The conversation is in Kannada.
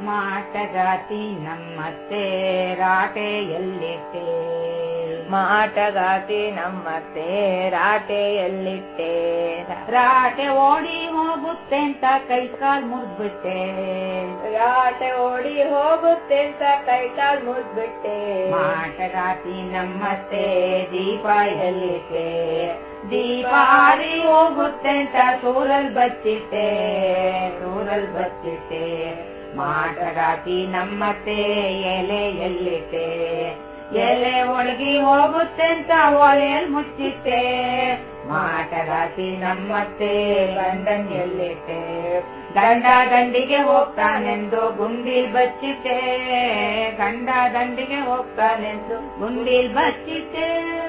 ಮಾಟಗಾತಿ ನಮ್ಮತ್ತೆ ರಾಟೆಯಲ್ಲಿಟ್ಟೆ ಮಾಟಗಾತಿ ನಮ್ಮತ್ತೆ ರಾಟೆಯಲ್ಲಿಟ್ಟೆ ರಾಟೆ ಓಡಿ ಹೋಗುತ್ತೆ ಅಂತ ಕೈ ಕಾಲ್ ಮುರ್ದ್ಬಿಟ್ಟೆ. ರಾಟೆ ಓಡಿ ಹೋಗುತ್ತೆ ಅಂತ ಕೈ ಕಾಲ್ ಮುರ್ದ್ಬಿಟ್ಟೆ. ಮಾಟಗಾತಿ ನಮ್ಮತ್ತೆ ದೀಪ ಎಲ್ಲಿಟ್ಟೆ ದೀಪ ಹಾರಿ ಹೋಗುತ್ತೆ ಅಂತ ಸೂರಲ್ ಬಚ್ಚಿಟ್ಟೆ ಸೂರಲ್ ಬಚ್ಚಿಟ್ಟೆ ಮಾಟಗಾತಿ ನಮ್ಮತ್ತೆ, ಎಲೆ ಎಲ್ಲಿತೆ ಎಲೆ ಒಳಗಿ ಹೋಗುತ್ತೆ ಅಂತ ಒಲೆಯಲ್ಲಿ ಮುಚ್ಚಿಟ್ಟೆ. ಮಾಟಗಾತಿ ನಮ್ಮತ್ತೆ, ಗಂಡನ್ ಎಲ್ಲಿಟ್ಟೆ? ಗಂಡ ದಂಡಿಗೆ ಹೋಗ್ತಾನೆಂದು ಗುಂಡಿಲ್ ಬಚ್ಚಿಟ್ಟೆ. ಗಂಡ ದಂಡಿಗೆ ಹೋಗ್ತಾನೆಂದು ಗುಂಡಿಲ್ ಬಚ್ಚಿಟ್ಟೆ.